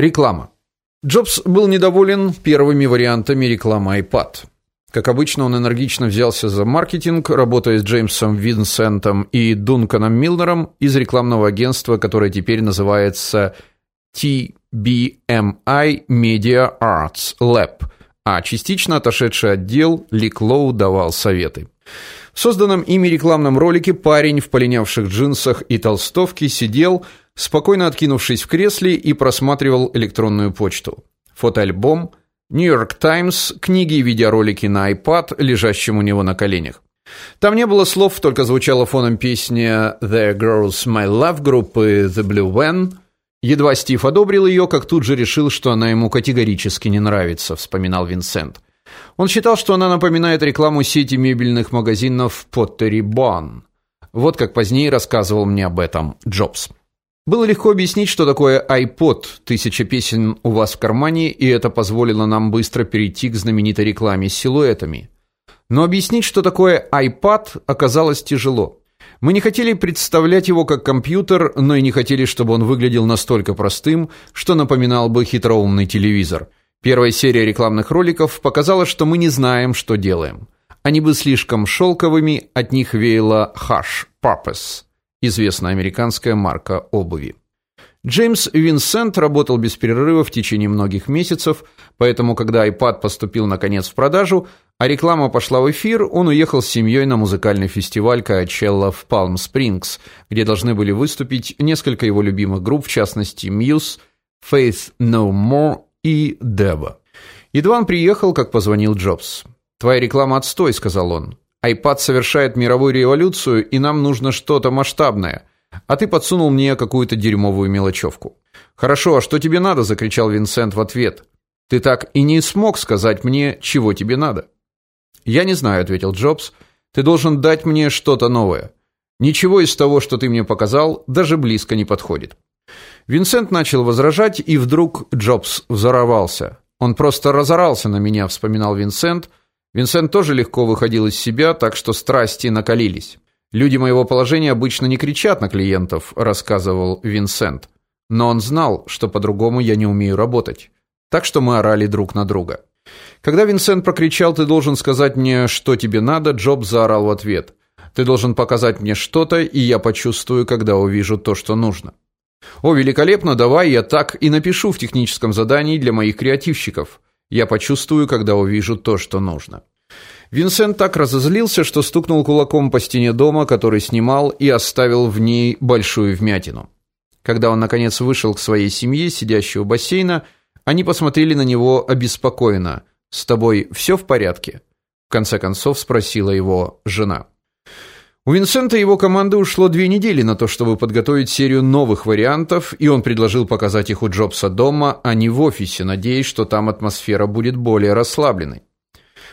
Реклама. Джобс был недоволен первыми вариантами рекламы iPad. Как обычно, он энергично взялся за маркетинг, работая с Джеймсом Винсентом и Дунканом Милнером из рекламного агентства, которое теперь называется TBMI Media Arts Lab, а частично отошедший отдел Ликлоу давал советы. В созданном ими рекламном ролике парень в полинявших джинсах и толстовке сидел, спокойно откинувшись в кресле и просматривал электронную почту. Фотоальбом, Нью-Йорк Таймс, книги и видеоролики на iPad, лежащим у него на коленях. Там не было слов, только звучала фоном песня The Girls My Love группы The Blue Van. Едва Стив одобрил ее, как тут же решил, что она ему категорически не нравится, вспоминал Винсент. Он считал, что она напоминает рекламу сети мебельных магазинов Pottery Barn. Вот как позднее рассказывал мне об этом Джобс. Было легко объяснить, что такое iPod, тысяча песен у вас в кармане, и это позволило нам быстро перейти к знаменитой рекламе с силуэтами. Но объяснить, что такое iPad, оказалось тяжело. Мы не хотели представлять его как компьютер, но и не хотели, чтобы он выглядел настолько простым, что напоминал бы хитроумный телевизор. Первая серия рекламных роликов показала, что мы не знаем, что делаем. Они были слишком шелковыми, от них веяло hush purpose известная американская марка обуви. Джеймс Винсент работал без перерыва в течение многих месяцев, поэтому когда iPad поступил наконец в продажу, а реклама пошла в эфир, он уехал с семьей на музыкальный фестиваль Coachella в Палм-Спрингс, где должны были выступить несколько его любимых групп, в частности Muse, Faith No More и Deva. Едва он приехал, как позвонил Джобс. "Твоя реклама отстой", сказал он iPad совершает мировую революцию, и нам нужно что-то масштабное. А ты подсунул мне какую-то дерьмовую мелочевку. Хорошо, а что тебе надо, закричал Винсент в ответ. Ты так и не смог сказать мне, чего тебе надо. Я не знаю, ответил Джобс. Ты должен дать мне что-то новое. Ничего из того, что ты мне показал, даже близко не подходит. Винсент начал возражать, и вдруг Джобс взорвался. Он просто разорался на меня, вспоминал Винсент Винсент тоже легко выходил из себя, так что страсти накалились. Люди моего положения обычно не кричат на клиентов, рассказывал Винсент. Но он знал, что по-другому я не умею работать. Так что мы орали друг на друга. Когда Винсент прокричал: "Ты должен сказать мне, что тебе надо", Джоб заорал в ответ: "Ты должен показать мне что-то, и я почувствую, когда увижу то, что нужно". О, великолепно, давай я так и напишу в техническом задании для моих креативщиков. Я почувствую, когда увижу то, что нужно. Винсент так разозлился, что стукнул кулаком по стене дома, который снимал, и оставил в ней большую вмятину. Когда он наконец вышел к своей семье, сидящей у бассейна, они посмотрели на него обеспокоенно. "С тобой все в порядке?" в конце концов спросила его жена. У Винсента и его команды ушло две недели на то, чтобы подготовить серию новых вариантов, и он предложил показать их у Джобса дома, а не в офисе, надеясь, что там атмосфера будет более расслабленной.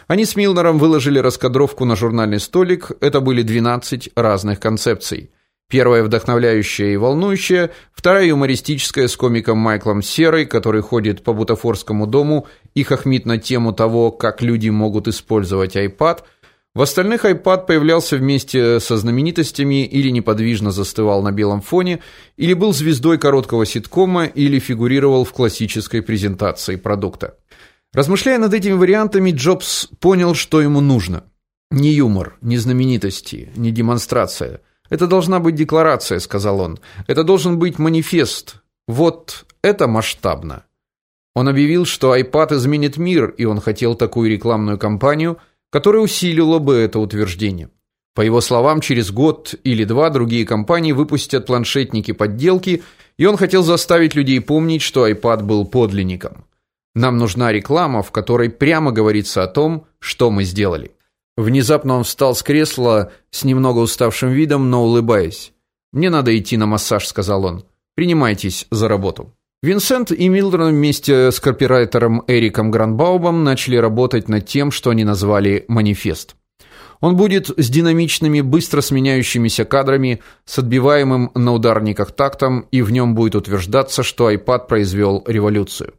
Они с Милнером выложили раскадровку на журнальный столик. Это были 12 разных концепций. Первая вдохновляющая и волнующая, вторая юмористическая с комиком Майклом Серой, который ходит по бутафорскому дому и хохмит на тему того, как люди могут использовать iPad – в остальных iPad появлялся вместе со знаменитостями или неподвижно застывал на белом фоне, или был звездой короткого ситкома, или фигурировал в классической презентации продукта. Размышляя над этими вариантами, Джобс понял, что ему нужно. Не юмор, не знаменитости, не демонстрация. Это должна быть декларация, сказал он. Это должен быть манифест. Вот это масштабно. Он объявил, что iPad изменит мир, и он хотел такую рекламную кампанию – которое усилило бы это утверждение. По его словам, через год или два другие компании выпустят планшетники-подделки, и он хотел заставить людей помнить, что iPad был подлинником. Нам нужна реклама, в которой прямо говорится о том, что мы сделали. Внезапно он встал с кресла с немного уставшим видом, но улыбаясь. Мне надо идти на массаж, сказал он. Принимайтесь за работу. Винсент и Милдрон вместе с копирайтером Эриком Гранбаубом начали работать над тем, что они назвали манифест. Он будет с динамичными, быстро сменяющимися кадрами, с отбиваемым на ударниках тактом, и в нем будет утверждаться, что iPad произвел революцию.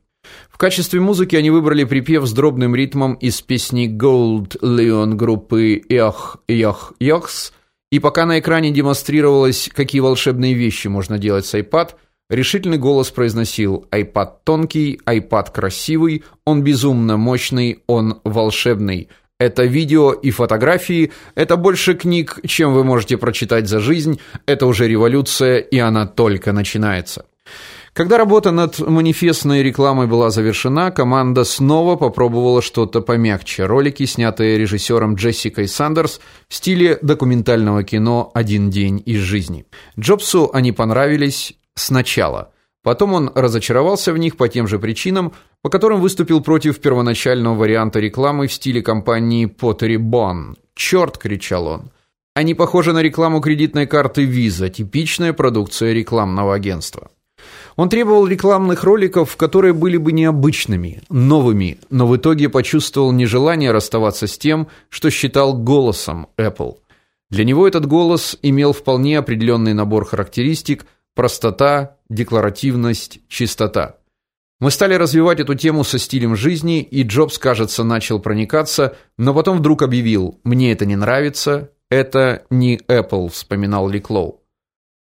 В качестве музыки они выбрали припев с дробным ритмом из песни Gold Leon группы Ях Ях Яхс, и пока на экране демонстрировалось, какие волшебные вещи можно делать с iPad, Решительный голос произносил: iPad тонкий, iPad красивый, он безумно мощный, он волшебный. Это видео и фотографии, это больше книг, чем вы можете прочитать за жизнь. Это уже революция, и она только начинается. Когда работа над манифестной рекламой была завершена, команда снова попробовала что-то помягче. Ролики, снятые режиссером Джессикой Сандерс в стиле документального кино Один день из жизни. Джобсу они понравились сначала. Потом он разочаровался в них по тем же причинам, по которым выступил против первоначального варианта рекламы в стиле компании Pottery Barn. «Черт!» – кричал он. Они похожи на рекламу кредитной карты Visa, типичная продукция рекламного агентства. Он требовал рекламных роликов, которые были бы необычными, новыми, но в итоге почувствовал нежелание расставаться с тем, что считал голосом Apple. Для него этот голос имел вполне определенный набор характеристик: простота, декларативность, чистота. Мы стали развивать эту тему со стилем жизни, и Джобс, кажется, начал проникаться, но потом вдруг объявил: "Мне это не нравится, это не Apple", вспоминал Ликлоу.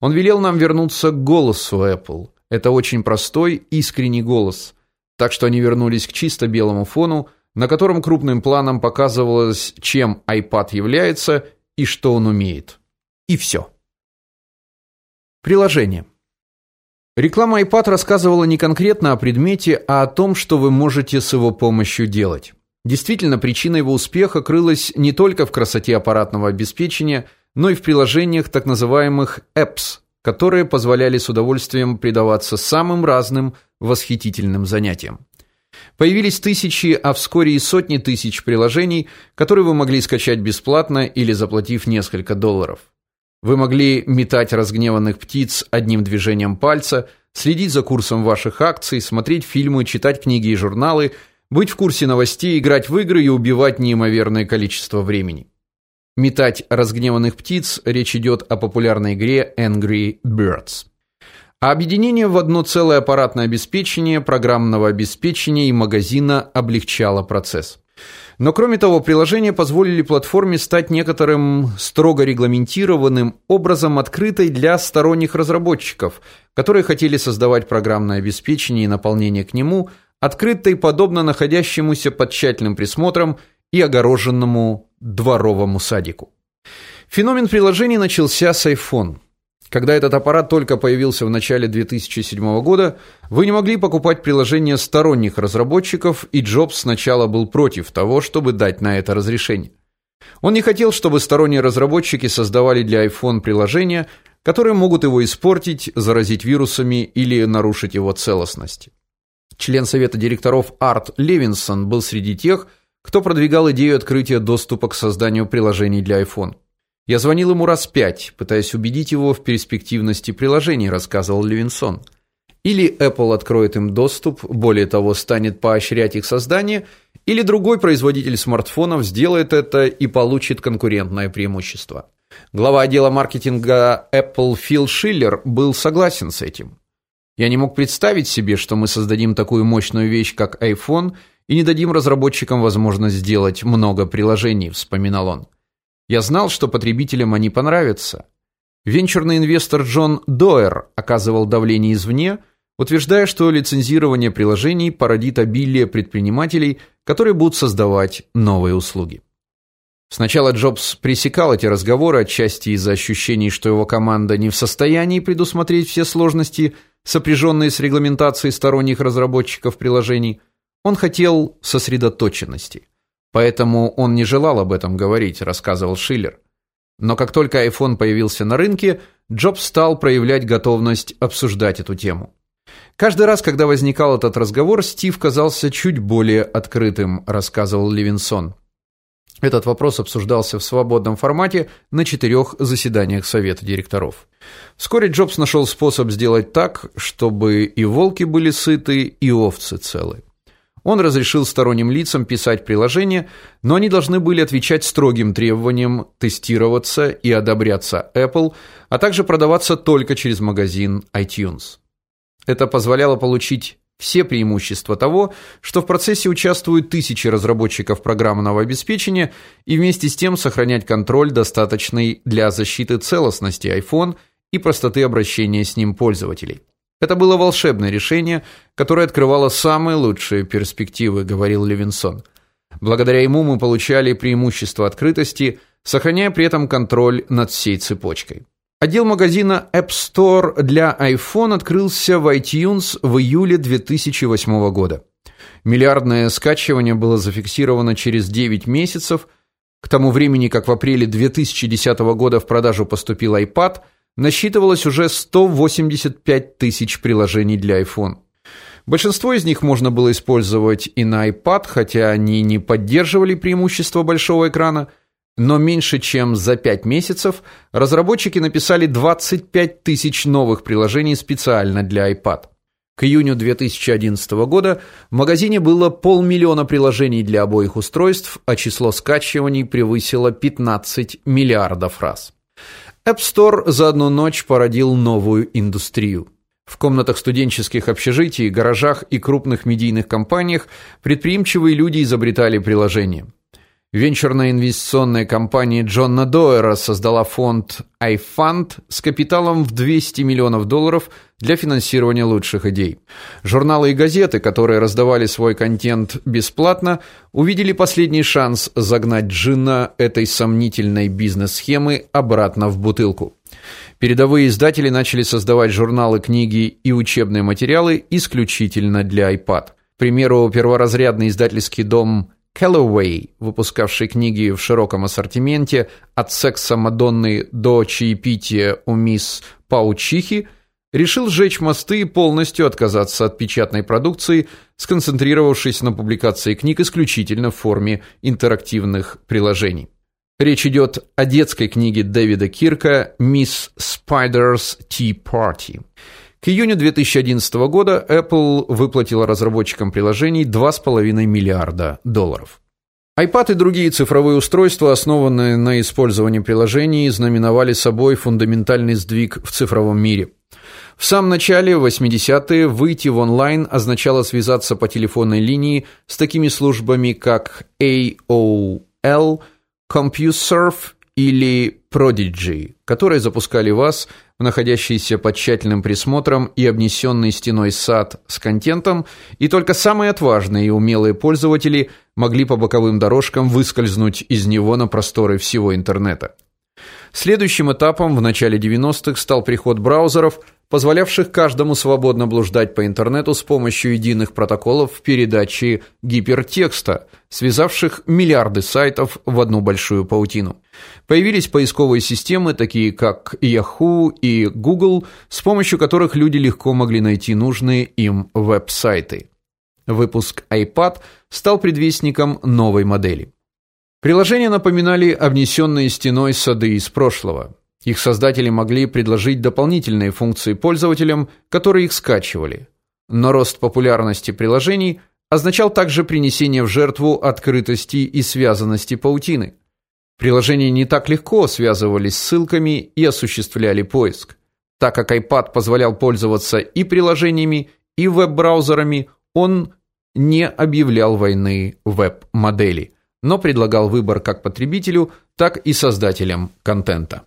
Он велел нам вернуться к голосу Apple. Это очень простой, искренний голос. Так что они вернулись к чисто белому фону, на котором крупным планом показывалось, чем iPad является и что он умеет. И все. Приложение. Реклама iPad рассказывала не конкретно о предмете, а о том, что вы можете с его помощью делать. Действительно, причина его успеха крылась не только в красоте аппаратного обеспечения, но и в приложениях так называемых apps, которые позволяли с удовольствием предаваться самым разным восхитительным занятиям. Появились тысячи, а вскоре и сотни тысяч приложений, которые вы могли скачать бесплатно или заплатив несколько долларов. Вы могли метать разгневанных птиц одним движением пальца, следить за курсом ваших акций, смотреть фильмы, читать книги и журналы, быть в курсе новостей, играть в игры и убивать неимоверное количество времени. Метать разгневанных птиц речь идет о популярной игре Angry Birds. А объединение в одно целое аппаратное обеспечение, программного обеспечения и магазина облегчало процесс. Но кроме того, приложения позволили платформе стать некоторым строго регламентированным образом открытой для сторонних разработчиков, которые хотели создавать программное обеспечение и наполнение к нему, открытой подобно находящемуся под тщательным присмотром и огороженному дворовому садику. Феномен приложений начался с iPhone. Когда этот аппарат только появился в начале 2007 года, вы не могли покупать приложения сторонних разработчиков, и Джобс сначала был против того, чтобы дать на это разрешение. Он не хотел, чтобы сторонние разработчики создавали для iPhone приложения, которые могут его испортить, заразить вирусами или нарушить его целостность. Член совета директоров Арт Левинсон был среди тех, кто продвигал идею открытия доступа к созданию приложений для iPhone. Я звонил ему раз пять, пытаясь убедить его в перспективности приложений, рассказывал Левинсон. Или Apple откроет им доступ, более того, станет поощрять их создание, или другой производитель смартфонов сделает это и получит конкурентное преимущество. Глава отдела маркетинга Apple Фил Шиллер был согласен с этим. Я не мог представить себе, что мы создадим такую мощную вещь, как iPhone, и не дадим разработчикам возможность сделать много приложений, вспоминал он. Я знал, что потребителям они понравятся. Венчурный инвестор Джон Доер оказывал давление извне, утверждая, что лицензирование приложений породит обилие предпринимателей, которые будут создавать новые услуги. Сначала Джобс пресекал эти разговоры отчасти из-за ощущений, что его команда не в состоянии предусмотреть все сложности, сопряженные с регламентацией сторонних разработчиков приложений. Он хотел сосредоточенности. Поэтому он не желал об этом говорить, рассказывал Шиллер. Но как только iPhone появился на рынке, Джобс стал проявлять готовность обсуждать эту тему. Каждый раз, когда возникал этот разговор, Стив казался чуть более открытым, рассказывал Левинсон. Этот вопрос обсуждался в свободном формате на четырех заседаниях совета директоров. Вскоре Джобс нашел способ сделать так, чтобы и волки были сыты, и овцы целы. Он разрешил сторонним лицам писать приложения, но они должны были отвечать строгим требованиям, тестироваться и одобряться Apple, а также продаваться только через магазин iTunes. Это позволяло получить все преимущества того, что в процессе участвуют тысячи разработчиков программного обеспечения и вместе с тем сохранять контроль достаточный для защиты целостности iPhone и простоты обращения с ним пользователей. Это было волшебное решение, которое открывало самые лучшие перспективы, говорил Левинсон. Благодаря ему мы получали преимущество открытости, сохраняя при этом контроль над всей цепочкой. Отдел магазина App Store для iPhone открылся в iTunes в июле 2008 года. Миллиардное скачивание было зафиксировано через 9 месяцев. К тому времени, как в апреле 2010 года в продажу поступил iPad, насчитывалось уже 185 тысяч приложений для iPhone. Большинство из них можно было использовать и на iPad, хотя они не поддерживали преимущества большого экрана. Но меньше чем за 5 месяцев разработчики написали 25 тысяч новых приложений специально для iPad. К июню 2011 года в магазине было полмиллиона приложений для обоих устройств, а число скачиваний превысило 15 миллиардов раз. App Store за одну ночь породил новую индустрию. В комнатах студенческих общежитий, гаражах и крупных медийных компаниях предприимчивые люди изобретали приложения. Венчурная инвестиционная компания Джона Доера создала фонд iFund с капиталом в 200 миллионов долларов для финансирования лучших идей. Журналы и газеты, которые раздавали свой контент бесплатно, увидели последний шанс загнать джинна этой сомнительной бизнес-схемы обратно в бутылку. Передовые издатели начали создавать журналы, книги и учебные материалы исключительно для iPad. К примеру, перворазрядный издательский дом Callaway, выпускавший книги в широком ассортименте от секса Мадонны до чаепития у мисс Паучихи, решил сжечь мосты и полностью отказаться от печатной продукции, сконцентрировавшись на публикации книг исключительно в форме интерактивных приложений. Речь идет о детской книге Дэвида Кирка Miss Spider's Tea Party. К июню 2011 года Apple выплатила разработчикам приложений 2,5 миллиарда долларов. iPad и другие цифровые устройства, основанные на использовании приложений, знаменовали собой фундаментальный сдвиг в цифровом мире. В самом начале 80-е выйти в онлайн означало связаться по телефонной линии с такими службами, как AOL, CompuServe или Prodigy, которые запускали вас в находящийся под тщательным присмотром и обнесенный стеной сад с контентом, и только самые отважные и умелые пользователи могли по боковым дорожкам выскользнуть из него на просторы всего интернета. Следующим этапом в начале 90-х стал приход браузеров, позволявших каждому свободно блуждать по интернету с помощью единых протоколов передачи гипертекста, связавших миллиарды сайтов в одну большую паутину. Появились поисковые системы, такие как Yahoo и Google, с помощью которых люди легко могли найти нужные им веб-сайты. Выпуск iPad стал предвестником новой модели. Приложения напоминали обнесенные стеной сады из прошлого. Их создатели могли предложить дополнительные функции пользователям, которые их скачивали. Но рост популярности приложений означал также принесение в жертву открытости и связанности паутины. Приложения не так легко связывались с ссылками и осуществляли поиск. Так как iPad позволял пользоваться и приложениями, и веб-браузерами, он не объявлял войны веб-модели, но предлагал выбор как потребителю, так и создателям контента.